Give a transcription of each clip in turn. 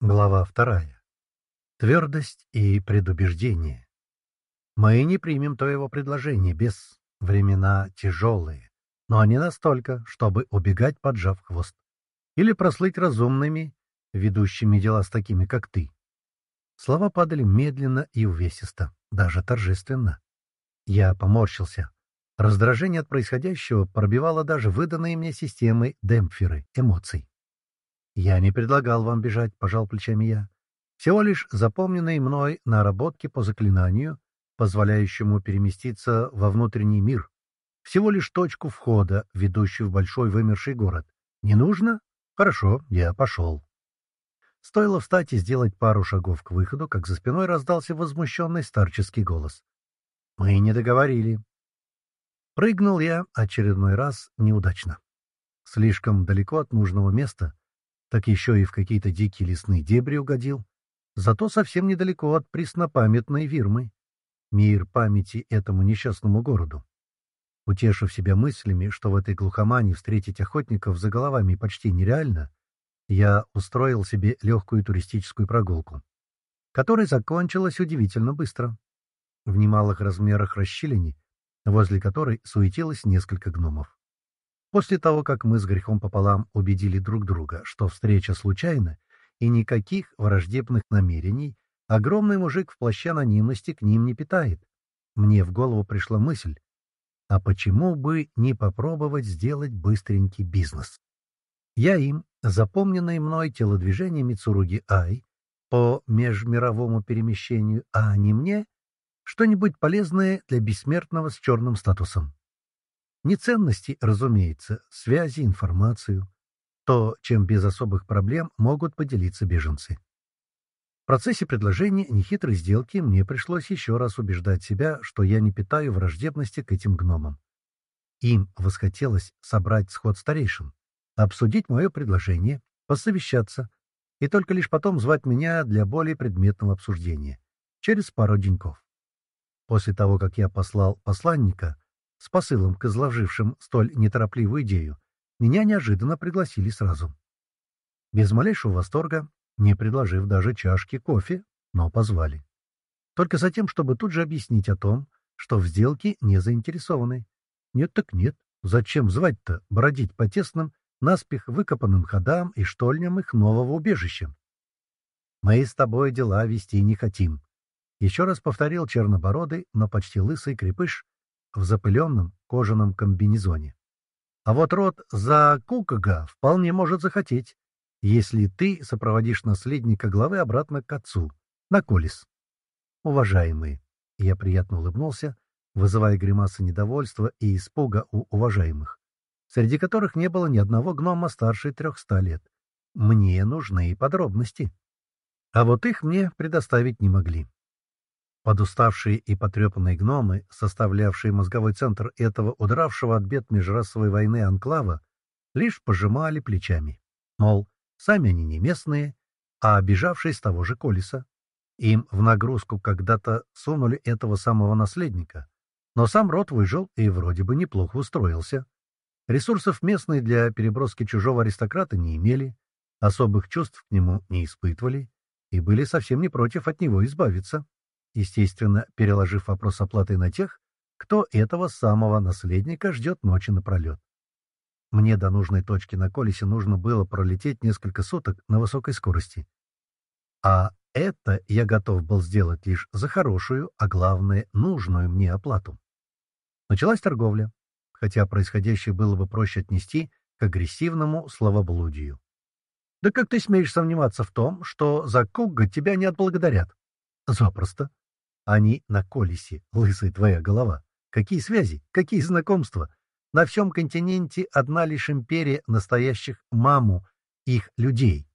Глава вторая. Твердость и предубеждение. Мы не примем твоего предложения без времена тяжелые, но не настолько, чтобы убегать, поджав хвост, или прослыть разумными, ведущими дела с такими, как ты. Слова падали медленно и увесисто, даже торжественно. Я поморщился. Раздражение от происходящего пробивало даже выданные мне системой демпферы эмоций. «Я не предлагал вам бежать», — пожал плечами я. «Всего лишь запомненные мной наработки по заклинанию, позволяющему переместиться во внутренний мир. Всего лишь точку входа, ведущую в большой вымерший город. Не нужно? Хорошо, я пошел». Стоило встать и сделать пару шагов к выходу, как за спиной раздался возмущенный старческий голос. «Мы не договорили». Прыгнул я очередной раз неудачно. Слишком далеко от нужного места, так еще и в какие-то дикие лесные дебри угодил. Зато совсем недалеко от преснопамятной Вирмы. Мир памяти этому несчастному городу. Утешив себя мыслями, что в этой глухомане встретить охотников за головами почти нереально, я устроил себе легкую туристическую прогулку, которая закончилась удивительно быстро. В немалых размерах расщелине, возле которой суетилось несколько гномов. После того, как мы с грехом пополам убедили друг друга, что встреча случайна и никаких враждебных намерений, огромный мужик в плаще анонимности к ним не питает. Мне в голову пришла мысль, а почему бы не попробовать сделать быстренький бизнес? Я им, запомненное мной телодвижение Мицуруги Ай по межмировому перемещению, а не мне, что-нибудь полезное для бессмертного с черным статусом. Не ценности, разумеется, связи, информацию. То, чем без особых проблем могут поделиться беженцы. В процессе предложения нехитрой сделки мне пришлось еще раз убеждать себя, что я не питаю враждебности к этим гномам. Им восхотелось собрать сход старейшин, обсудить мое предложение, посовещаться, и только лишь потом звать меня для более предметного обсуждения, через пару деньков. После того, как я послал посланника, с посылом к изложившим столь неторопливую идею, меня неожиданно пригласили сразу. Без малейшего восторга, не предложив даже чашки кофе, но позвали. Только за тем, чтобы тут же объяснить о том, что в сделке не заинтересованы. Нет так нет. Зачем звать-то, бродить по тесным, наспех выкопанным ходам и штольням их нового убежища? Мы с тобой дела вести не хотим. Еще раз повторил чернобородый, но почти лысый крепыш, в запыленном кожаном комбинезоне. А вот род за Кукага вполне может захотеть, если ты сопроводишь наследника главы обратно к отцу, на Колес. Уважаемые, я приятно улыбнулся, вызывая гримасы недовольства и испуга у уважаемых, среди которых не было ни одного гнома старше трехста лет. Мне нужны подробности. А вот их мне предоставить не могли. Подуставшие и потрепанные гномы, составлявшие мозговой центр этого удравшего от бед межрасовой войны анклава, лишь пожимали плечами. Мол, сами они не местные, а обижавшие с того же колеса. Им в нагрузку когда-то сунули этого самого наследника. Но сам род выжил и вроде бы неплохо устроился. Ресурсов местные для переброски чужого аристократа не имели, особых чувств к нему не испытывали и были совсем не против от него избавиться естественно, переложив вопрос оплаты на тех, кто этого самого наследника ждет ночи напролет. Мне до нужной точки на колесе нужно было пролететь несколько суток на высокой скорости. А это я готов был сделать лишь за хорошую, а главное, нужную мне оплату. Началась торговля, хотя происходящее было бы проще отнести к агрессивному словоблудию. «Да как ты смеешь сомневаться в том, что за Кугга тебя не отблагодарят?» «Запросто. Они на колесе, лысая твоя голова. Какие связи, какие знакомства? На всем континенте одна лишь империя настоящих маму, их людей.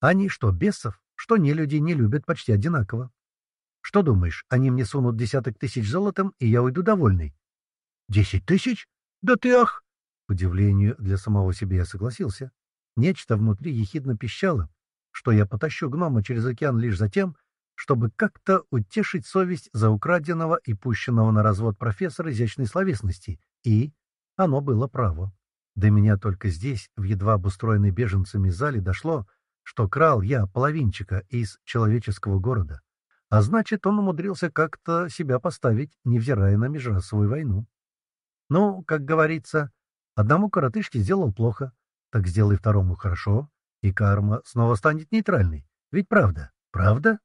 Они что, бесов, что не люди не любят почти одинаково. Что думаешь, они мне сунут десяток тысяч золотом, и я уйду довольный? Десять тысяч? Да ты ах! К удивлению для самого себя я согласился. Нечто внутри ехидно пищало, что я потащу гнома через океан лишь за тем, чтобы как-то утешить совесть за украденного и пущенного на развод профессора изящной словесности. И оно было право. До меня только здесь, в едва обустроенной беженцами зале, дошло, что крал я половинчика из человеческого города, а значит, он умудрился как-то себя поставить, невзирая на межрасовую войну. Ну, как говорится, одному коротышке сделал плохо, так сделай второму хорошо, и карма снова станет нейтральной. Ведь правда? Правда?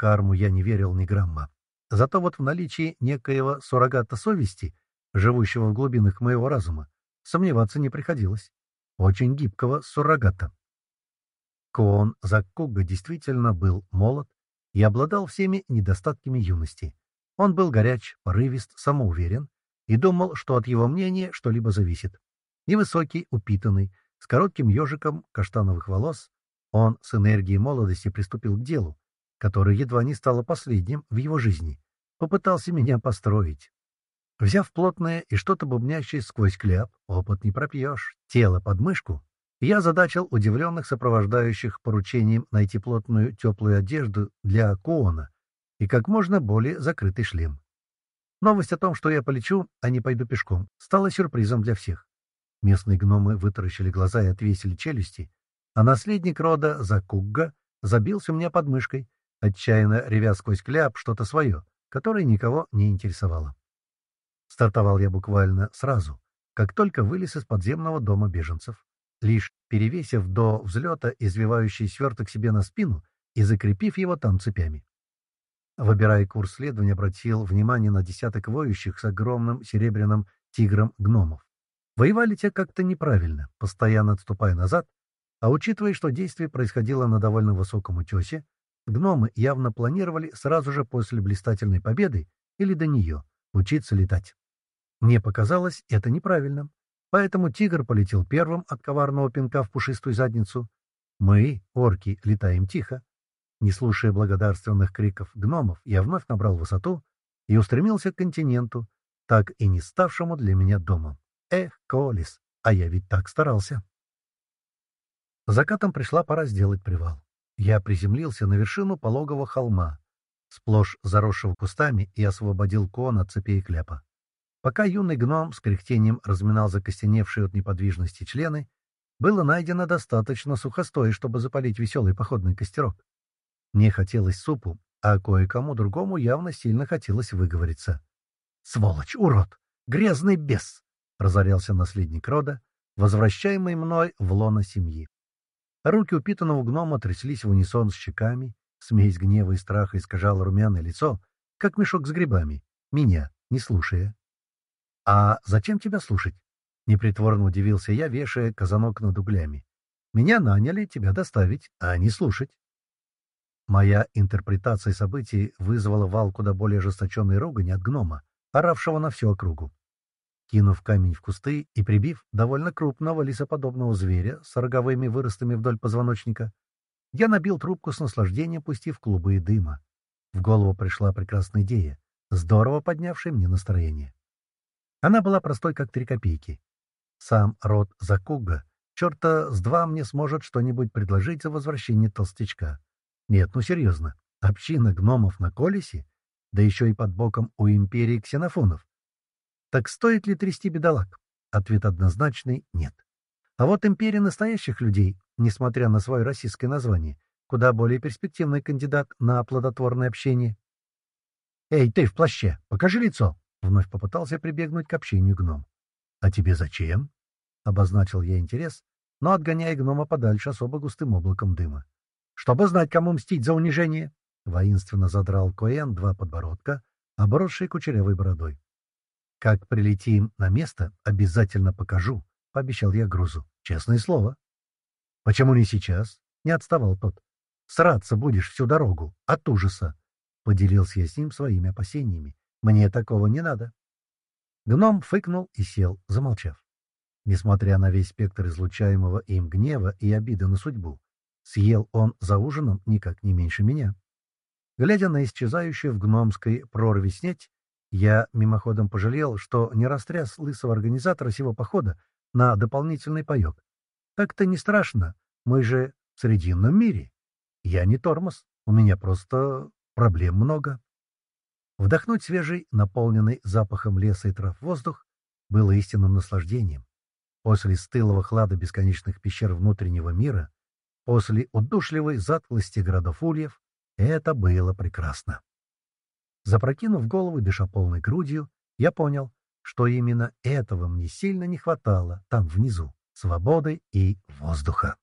Карму я не верил ни грамма. Зато вот в наличии некоего суррогата совести, живущего в глубинах моего разума, сомневаться не приходилось. Очень гибкого суррогата. Коон Заккуга действительно был молод и обладал всеми недостатками юности. Он был горяч, порывист, самоуверен и думал, что от его мнения что-либо зависит. Невысокий, упитанный, с коротким ежиком каштановых волос, он с энергией молодости приступил к делу, которое едва не стало последним в его жизни. Попытался меня построить. Взяв плотное и что-то бубнящее сквозь кляп, опыт не пропьешь, тело под мышку, я задачил удивленных сопровождающих поручением найти плотную теплую одежду для Коона и как можно более закрытый шлем. Новость о том, что я полечу, а не пойду пешком, стала сюрпризом для всех. Местные гномы вытаращили глаза и отвесили челюсти, а наследник рода Закугга забился у меня под мышкой, отчаянно ревя сквозь кляп что-то свое, которое никого не интересовало. Стартовал я буквально сразу, как только вылез из подземного дома беженцев лишь перевесив до взлета извивающий сверток себе на спину и закрепив его там цепями. Выбирая курс следования, обратил внимание на десяток воющих с огромным серебряным тигром гномов. Воевали те как-то неправильно, постоянно отступая назад, а учитывая, что действие происходило на довольно высоком утесе, гномы явно планировали сразу же после блистательной победы или до нее учиться летать. Мне показалось это неправильным, Поэтому тигр полетел первым от коварного пинка в пушистую задницу. Мы, орки, летаем тихо. Не слушая благодарственных криков гномов, я вновь набрал высоту и устремился к континенту, так и не ставшему для меня домом. Эх, Колис, а я ведь так старался. Закатом пришла пора сделать привал. Я приземлился на вершину пологого холма, сплошь заросшего кустами, и освободил кон от цепей кляпа. Пока юный гном с кряхтением разминал закостеневшие от неподвижности члены, было найдено достаточно сухостой, чтобы запалить веселый походный костерок. Мне хотелось супу, а кое-кому другому явно сильно хотелось выговориться. «Сволочь, урод! Грязный бес!» — разорялся наследник рода, возвращаемый мной в лоно семьи. Руки упитанного гнома тряслись в унисон с щеками, смесь гнева и страха искажала румяное лицо, как мешок с грибами, меня не слушая. «А зачем тебя слушать?» — непритворно удивился я, вешая казанок над углями. «Меня наняли тебя доставить, а не слушать». Моя интерпретация событий вызвала вал куда более ожесточенной ругани от гнома, оравшего на всю округу. Кинув камень в кусты и прибив довольно крупного лисоподобного зверя с роговыми выростами вдоль позвоночника, я набил трубку с наслаждением, пустив клубы дыма. В голову пришла прекрасная идея, здорово поднявшая мне настроение. Она была простой, как три копейки. Сам род Закуга черта с два мне сможет что-нибудь предложить за возвращение толстячка. Нет, ну серьезно, община гномов на колесе, да еще и под боком у империи ксенофонов. Так стоит ли трясти бедолаг? Ответ однозначный — нет. А вот империя настоящих людей, несмотря на свое российское название, куда более перспективный кандидат на плодотворное общение. «Эй, ты в плаще, покажи лицо!» Вновь попытался прибегнуть к общению гном. «А тебе зачем?» — обозначил я интерес, но отгоняя гнома подальше особо густым облаком дыма. «Чтобы знать, кому мстить за унижение!» — воинственно задрал Коэн два подбородка, обросшие кучерявой бородой. «Как прилетим на место, обязательно покажу», — пообещал я грузу. «Честное слово». «Почему не сейчас?» — не отставал тот. «Сраться будешь всю дорогу, от ужаса», — поделился я с ним своими опасениями. Мне такого не надо. Гном фыкнул и сел, замолчав. Несмотря на весь спектр излучаемого им гнева и обиды на судьбу, съел он за ужином никак не меньше меня. Глядя на исчезающую в гномской прорви снеть, я мимоходом пожалел, что не растряс лысого организатора сего похода на дополнительный паек. Так-то не страшно, мы же в Срединном мире. Я не тормоз, у меня просто проблем много. Вдохнуть свежий, наполненный запахом леса и трав воздух было истинным наслаждением. После стылого хлада бесконечных пещер внутреннего мира, после удушливой затклости городов ульев, это было прекрасно. Запрокинув голову дыша полной грудью, я понял, что именно этого мне сильно не хватало там внизу — свободы и воздуха.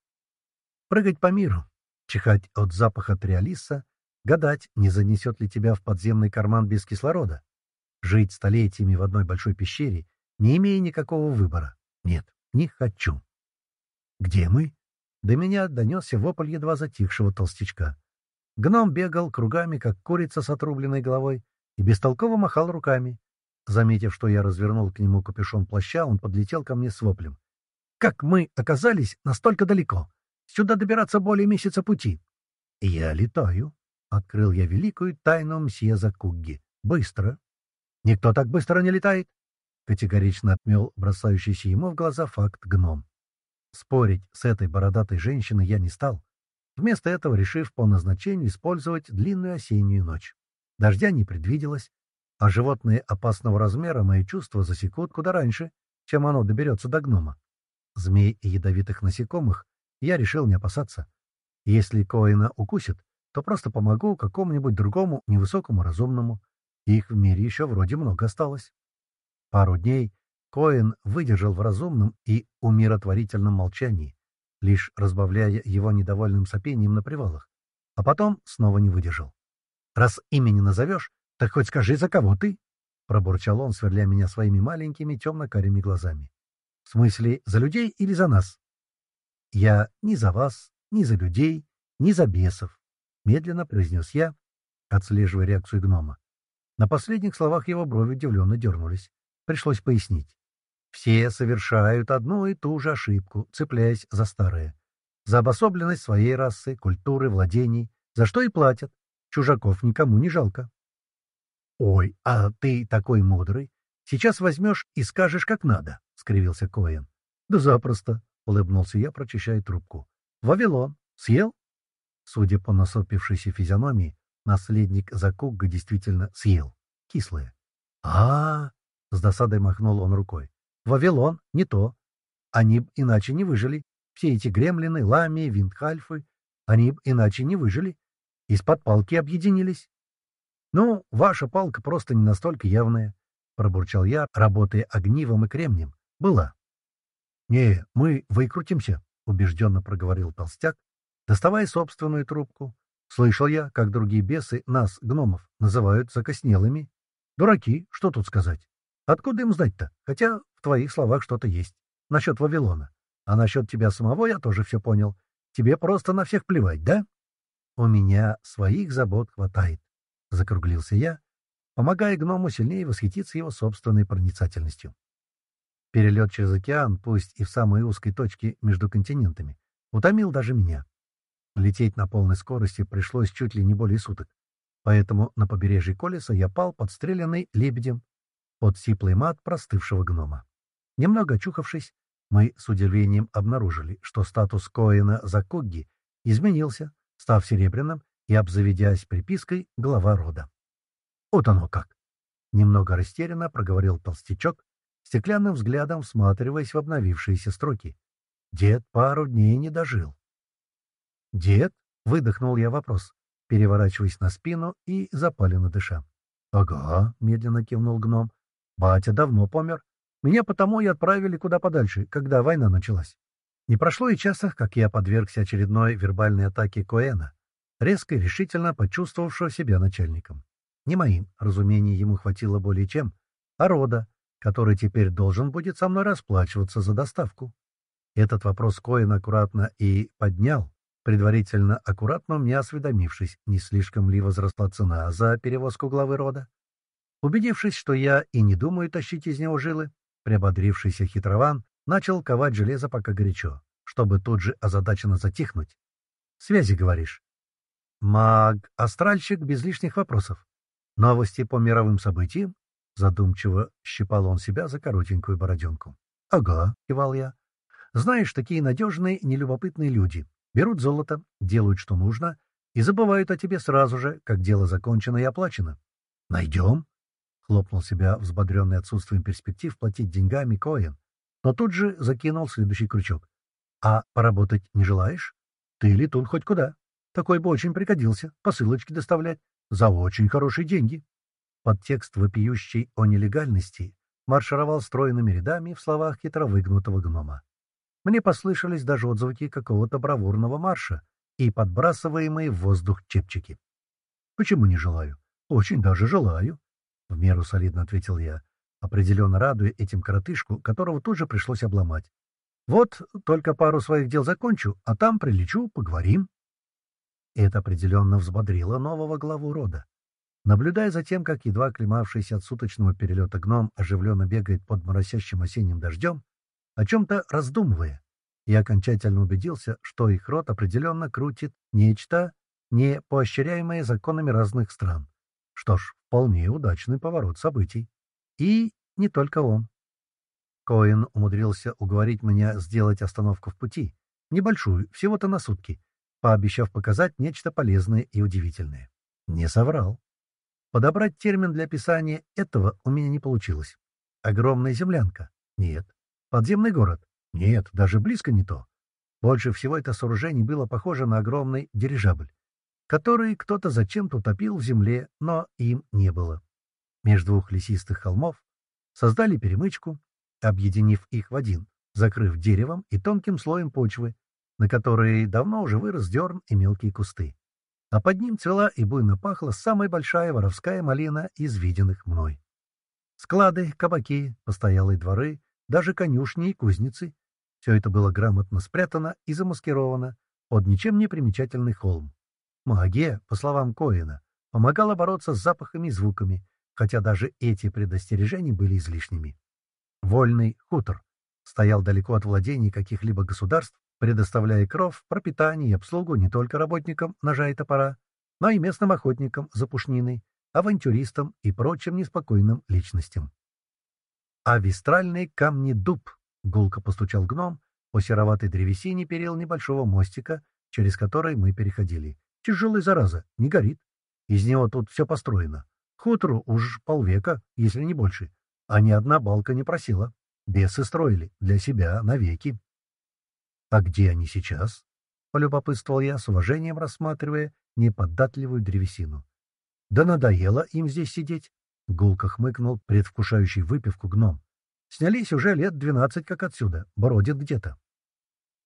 Прыгать по миру, чихать от запаха триалиса, гадать, не занесет ли тебя в подземный карман без кислорода, жить столетиями в одной большой пещере, не имея никакого выбора. Нет, не хочу. «Где мы?» До меня донесся вопль едва затихшего толстячка. Гном бегал кругами, как курица с отрубленной головой, и бестолково махал руками. Заметив, что я развернул к нему капюшон плаща, он подлетел ко мне с воплем. «Как мы оказались настолько далеко? Сюда добираться более месяца пути». «Я летаю», — открыл я великую тайну мсье Закугги. «Быстро». «Никто так быстро не летает», — категорично отмел бросающийся ему в глаза факт гном. Спорить с этой бородатой женщиной я не стал, вместо этого решив по назначению использовать длинную осеннюю ночь. Дождя не предвиделось, а животные опасного размера мои чувства засекут куда раньше, чем оно доберется до гнома. Змей и ядовитых насекомых я решил не опасаться. Если Коина укусит, то просто помогу какому-нибудь другому невысокому разумному. Их в мире еще вроде много осталось. Пару дней Коин выдержал в разумном и умиротворительном молчании, лишь разбавляя его недовольным сопением на привалах, а потом снова не выдержал. «Раз имени назовешь, так хоть скажи, за кого ты?» — пробурчал он, сверля меня своими маленькими темно-карими глазами. «В смысле, за людей или за нас?» «Я ни за вас, ни за людей, ни за бесов», — медленно произнес я, отслеживая реакцию гнома. На последних словах его брови удивленно дернулись. Пришлось пояснить. Все совершают одну и ту же ошибку, цепляясь за старое. За обособленность своей расы, культуры, владений, за что и платят. Чужаков никому не жалко. «Ой, а ты такой мудрый. Сейчас возьмешь и скажешь, как надо», — скривился Коэн. «Да запросто», — улыбнулся я, прочищая трубку. «Вавилон. Съел?» Судя по насопившейся физиономии, наследник Закугга действительно съел. Кислое. а, -а, -а с досадой махнул он рукой. «Вавилон, не то. Они б иначе не выжили. Все эти гремлины, ламии, виндхальфы, они б иначе не выжили. Из-под палки объединились. «Ну, ваша палка просто не настолько явная», — пробурчал я, работая огнивом и кремнем. «Была». «Не, мы выкрутимся», — убежденно проговорил толстяк, доставая собственную трубку. «Слышал я, как другие бесы нас, гномов, называют закоснелыми. Дураки, что тут сказать? Откуда им знать-то? Хотя в твоих словах что-то есть. Насчет Вавилона. А насчет тебя самого я тоже все понял. Тебе просто на всех плевать, да?» «У меня своих забот хватает», — закруглился я, помогая гному сильнее восхититься его собственной проницательностью. Перелет через океан, пусть и в самой узкой точке между континентами, утомил даже меня. Лететь на полной скорости пришлось чуть ли не более суток, поэтому на побережье Колеса я пал подстреленный лебедем под сиплый мат простывшего гнома. Немного очухавшись, мы с удивлением обнаружили, что статус Коэна Закогги изменился, став серебряным и обзаведясь припиской «Глава рода». «Вот оно как!» — немного растерянно проговорил толстячок, стеклянным взглядом всматриваясь в обновившиеся строки. «Дед пару дней не дожил». «Дед?» — выдохнул я вопрос, переворачиваясь на спину и запаленно дыша. «Ага», — медленно кивнул гном. «Батя давно помер. Меня потому и отправили куда подальше, когда война началась. Не прошло и часа, как я подвергся очередной вербальной атаке Коэна резко и решительно почувствовавшего себя начальником. Не моим, разумений ему хватило более чем, а рода, который теперь должен будет со мной расплачиваться за доставку. Этот вопрос Коэн аккуратно и поднял, предварительно аккуратно мне осведомившись, не слишком ли возросла цена за перевозку главы рода. Убедившись, что я и не думаю тащить из него жилы, приободрившийся хитрован начал ковать железо пока горячо, чтобы тут же озадаченно затихнуть. «Связи, говоришь?» Маг-астральщик без лишних вопросов. Новости по мировым событиям? Задумчиво щипал он себя за коротенькую бороденку. — Ага, — кивал я. — Знаешь, такие надежные, нелюбопытные люди. Берут золото, делают, что нужно, и забывают о тебе сразу же, как дело закончено и оплачено. — Найдем? — хлопнул себя, взбодренный отсутствием перспектив платить деньгами Коэн, но тут же закинул следующий крючок. — А поработать не желаешь? Ты, летун, хоть куда. Такой бы очень пригодился. Посылочки доставлять. За очень хорошие деньги. Подтекст вопиющий о нелегальности маршировал стройными рядами в словах хитро выгнутого гнома. Мне послышались даже отзвуки какого-то бравурного марша и подбрасываемые в воздух чепчики. «Почему не желаю? Очень даже желаю», — в меру солидно ответил я, определенно радуя этим коротышку, которого тут же пришлось обломать. «Вот только пару своих дел закончу, а там прилечу, поговорим». Это определенно взбодрило нового главу рода. Наблюдая за тем, как едва оклемавшийся от суточного перелета гном оживленно бегает под моросящим осенним дождем, о чем-то раздумывая, я окончательно убедился, что их род определенно крутит нечто, не поощряемое законами разных стран. Что ж, вполне удачный поворот событий. И не только он. Коэн умудрился уговорить меня сделать остановку в пути, небольшую, всего-то на сутки, пообещав показать нечто полезное и удивительное. Не соврал. Подобрать термин для описания этого у меня не получилось. Огромная землянка? Нет. Подземный город? Нет, даже близко не то. Больше всего это сооружение было похоже на огромный дирижабль, который кто-то зачем-то утопил в земле, но им не было. Между двух лесистых холмов создали перемычку, объединив их в один, закрыв деревом и тонким слоем почвы, на которой давно уже вырос дерн и мелкие кусты а под ним цвела и буйно пахла самая большая воровская малина из виденных мной. Склады, кабаки, постоялые дворы, даже конюшни и кузницы — все это было грамотно спрятано и замаскировано под ничем не примечательный холм. Магия, по словам Коина, помогала бороться с запахами и звуками, хотя даже эти предостережения были излишними. Вольный хутор стоял далеко от владений каких-либо государств предоставляя кров, пропитание и обслугу не только работникам ножа и топора, но и местным охотникам за пушниной, авантюристам и прочим неспокойным личностям. А вистральный камни дуб гулко постучал гном по сероватой древесине перил небольшого мостика, через который мы переходили. Тяжелый, зараза, не горит. Из него тут все построено. Хутору уж полвека, если не больше. А ни одна балка не просила. Бесы строили для себя навеки. «А где они сейчас?» — полюбопытствовал я, с уважением рассматривая неподатливую древесину. «Да надоело им здесь сидеть!» — гулко хмыкнул предвкушающий выпивку гном. «Снялись уже лет двенадцать как отсюда, бродит где-то».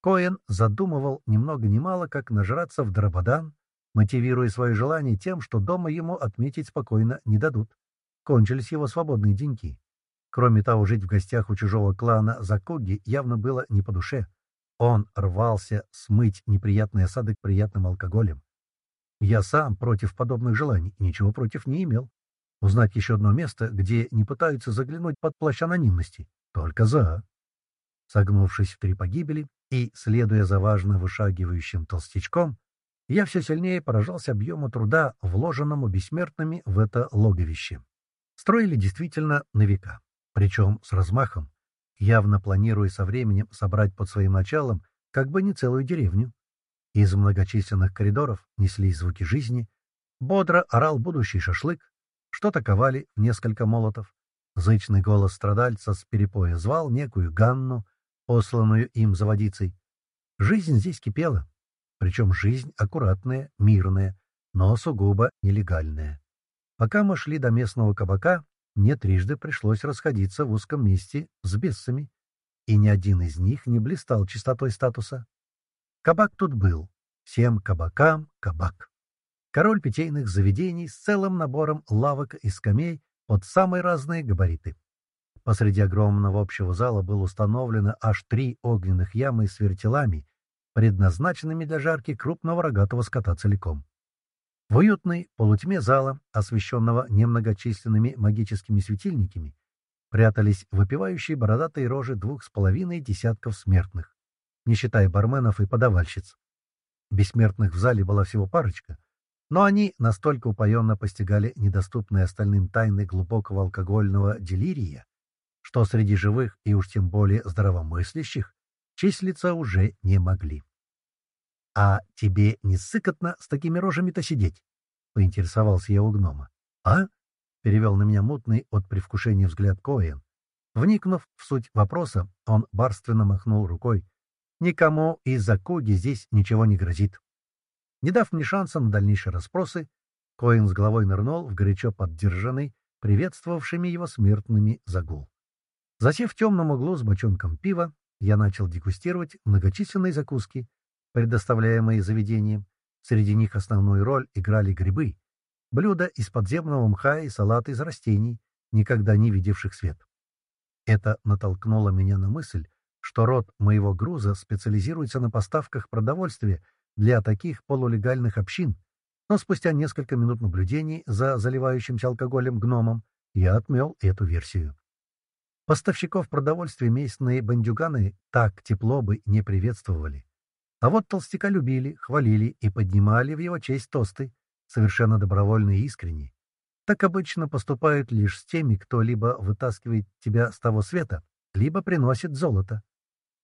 Коэн задумывал ни много ни мало, как нажраться в Драбадан, мотивируя свое желание тем, что дома ему отметить спокойно не дадут. Кончились его свободные деньки. Кроме того, жить в гостях у чужого клана Закоги явно было не по душе. Он рвался смыть неприятный осадок приятным алкоголем. Я сам против подобных желаний ничего против не имел. Узнать еще одно место, где не пытаются заглянуть под плащ анонимности. Только за. Согнувшись в три погибели и, следуя за важно вышагивающим толстячком, я все сильнее поражался объему труда, вложенному бессмертными в это логовище. Строили действительно на века, причем с размахом, явно планируя со временем собрать под своим началом как бы не целую деревню. Из многочисленных коридоров неслись звуки жизни, бодро орал будущий шашлык, что-то ковали в несколько молотов. Зычный голос страдальца с перепоя звал некую Ганну, посланную им за водицей. Жизнь здесь кипела, причем жизнь аккуратная, мирная, но сугубо нелегальная. Пока мы шли до местного кабака, мне трижды пришлось расходиться в узком месте с бесами, и ни один из них не блистал чистотой статуса. Кабак тут был. Всем кабакам кабак. Король питейных заведений с целым набором лавок и скамей под самые разные габариты. Посреди огромного общего зала было установлено аж три огненных ямы с вертелами, предназначенными для жарки крупного рогатого скота целиком. В уютной полутьме зала, освещенного немногочисленными магическими светильниками, прятались выпивающие бородатые рожи двух с половиной десятков смертных, не считая барменов и подавальщиц. Бессмертных в зале была всего парочка, но они настолько упоенно постигали недоступные остальным тайны глубокого алкогольного делирия, что среди живых и уж тем более здравомыслящих числиться уже не могли. — А тебе не сыкотно с такими рожами-то сидеть? — поинтересовался я у гнома. — А? — перевел на меня мутный от привкушения взгляд Коэн. Вникнув в суть вопроса, он барственно махнул рукой. Никому из-за Куги здесь ничего не грозит. Не дав мне шанса на дальнейшие расспросы, Коин с головой нырнул в горячо поддержанный, приветствовавшими его смертными загул. Засев в темном углу с бочонком пива, я начал дегустировать многочисленные закуски, предоставляемые заведением. Среди них основную роль играли грибы, блюда из подземного мха и салаты из растений, никогда не видевших свет. Это натолкнуло меня на мысль, что род моего груза специализируется на поставках продовольствия для таких полулегальных общин, но спустя несколько минут наблюдений за заливающимся алкоголем гномом я отмел эту версию. Поставщиков продовольствия местные бандюганы так тепло бы не приветствовали. А вот толстяка любили, хвалили и поднимали в его честь тосты, совершенно добровольно и искренне. Так обычно поступают лишь с теми, кто либо вытаскивает тебя с того света, либо приносит золото.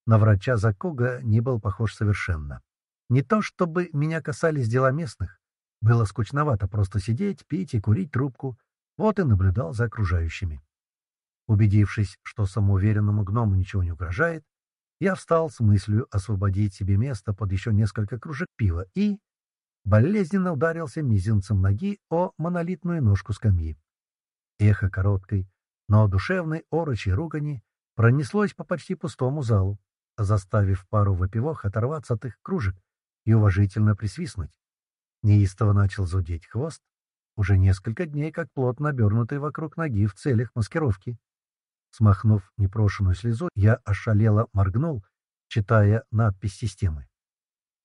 На врача Закуга не был похож совершенно. Не то чтобы меня касались дела местных. Было скучновато просто сидеть, пить и курить трубку. Вот и наблюдал за окружающими. Убедившись, что самоуверенному гному ничего не угрожает, я встал с мыслью освободить себе место под еще несколько кружек пива и болезненно ударился мизинцем ноги о монолитную ножку скамьи. Эхо короткой, но душевной орочей ругани пронеслось по почти пустому залу, заставив пару выпивок оторваться от их кружек и уважительно присвистнуть. Неистово начал зудеть хвост, уже несколько дней как плотно обернутый вокруг ноги в целях маскировки. Смахнув непрошенную слезу, я ошалело моргнул, читая надпись системы.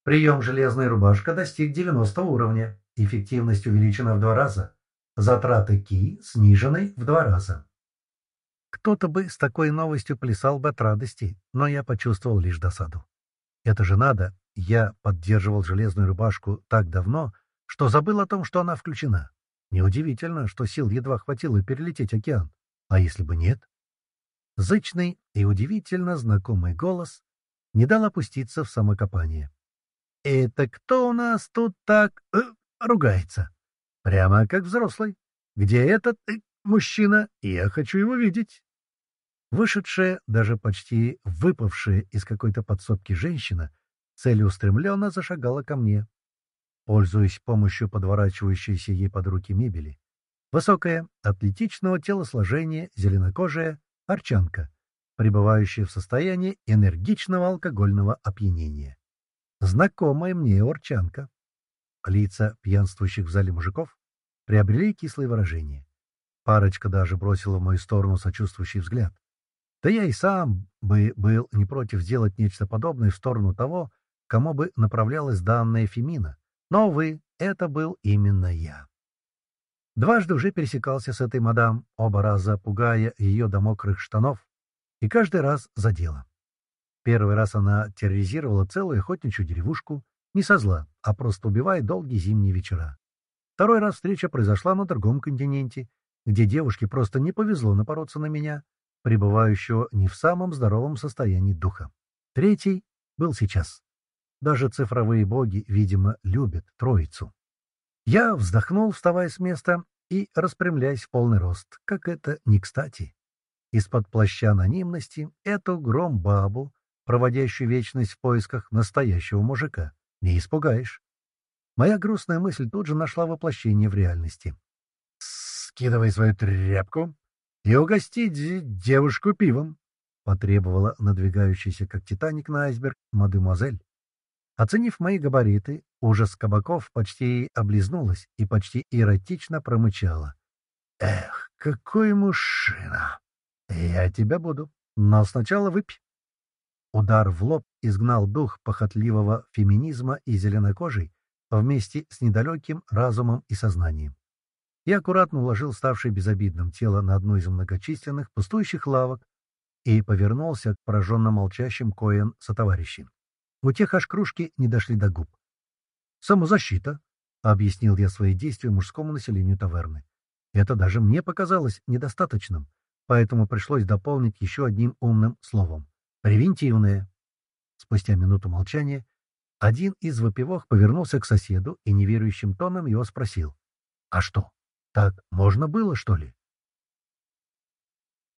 Прием «Железная рубашка» достиг 90 уровня. Эффективность увеличена в два раза. Затраты ки снижены в два раза. Кто-то бы с такой новостью плясал бы от радости, но я почувствовал лишь досаду. Это же надо. Я поддерживал железную рубашку так давно, что забыл о том, что она включена. Неудивительно, что сил едва хватило перелететь океан. А если бы нет? Зычный и удивительно знакомый голос не дал опуститься в самокопание. «Это кто у нас тут так э, ругается? Прямо как взрослый. Где этот э, мужчина? Я хочу его видеть». Вышедшая, даже почти выпавшая из какой-то подсобки женщина, целеустремленно зашагала ко мне, пользуясь помощью подворачивающейся ей под руки мебели. Высокая, атлетичного телосложения, зеленокожая, арчанка, пребывающая в состоянии энергичного алкогольного опьянения. Знакомая мне Орчанка. Лица пьянствующих в зале мужиков приобрели кислое выражение. Парочка даже бросила в мою сторону сочувствующий взгляд. Да я и сам бы был не против сделать нечто подобное в сторону того, кому бы направлялась данная Фемина. Но, увы, это был именно я. Дважды уже пересекался с этой мадам, оба раза пугая ее до мокрых штанов, и каждый раз за дело. Первый раз она терроризировала целую охотничью деревушку, не со зла, а просто убивая долгие зимние вечера. Второй раз встреча произошла на другом континенте, где девушке просто не повезло напороться на меня, пребывающего не в самом здоровом состоянии духа. Третий был сейчас. Даже цифровые боги, видимо, любят троицу. Я вздохнул, вставая с места и распрямляясь в полный рост, как это не кстати. Из-под плаща анонимности эту гром-бабу проводящую вечность в поисках настоящего мужика. Не испугаешь. Моя грустная мысль тут же нашла воплощение в реальности. «Скидывай свою тряпку и угостить девушку пивом», — потребовала надвигающаяся, как Титаник на айсберг, мадемуазель. Оценив мои габариты, ужас кабаков почти облизнулась и почти эротично промычала. «Эх, какой мужчина! Я тебя буду, но сначала выпей». Удар в лоб изгнал дух похотливого феминизма и зеленокожей вместе с недалеким разумом и сознанием. Я аккуратно уложил ставшее безобидным тело на одну из многочисленных пустующих лавок и повернулся к пораженно молчащим коен сотоварищам. У тех аж кружки не дошли до губ. «Самозащита», — объяснил я свои действия мужскому населению таверны. Это даже мне показалось недостаточным, поэтому пришлось дополнить еще одним умным словом. Превентивное. Спустя минуту молчания один из выпивок повернулся к соседу и неверующим тоном его спросил. «А что, так можно было, что ли?»